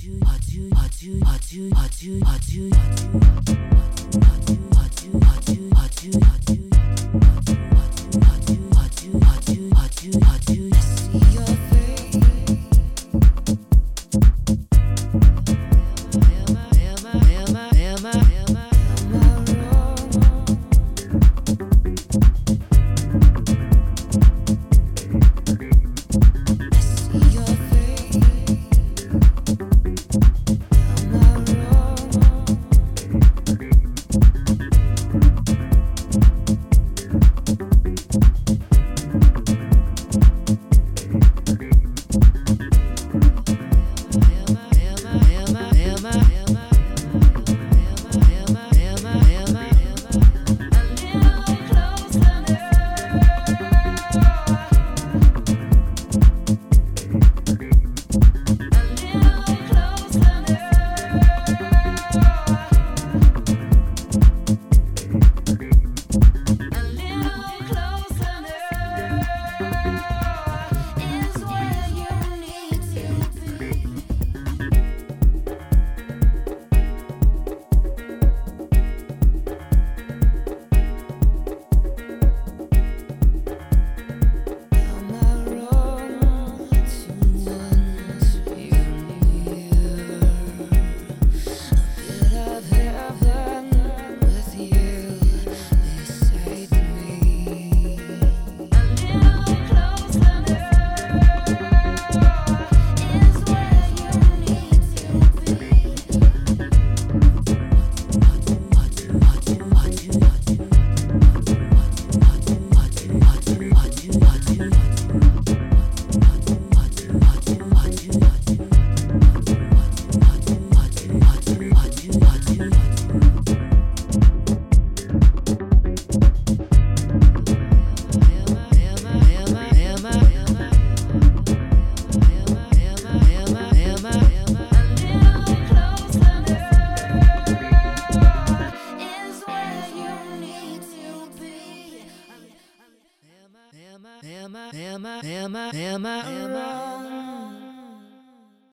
hot you hot you hot you hot you hot you hot you hot you am I, am I, am I, am I, am I, am I, am I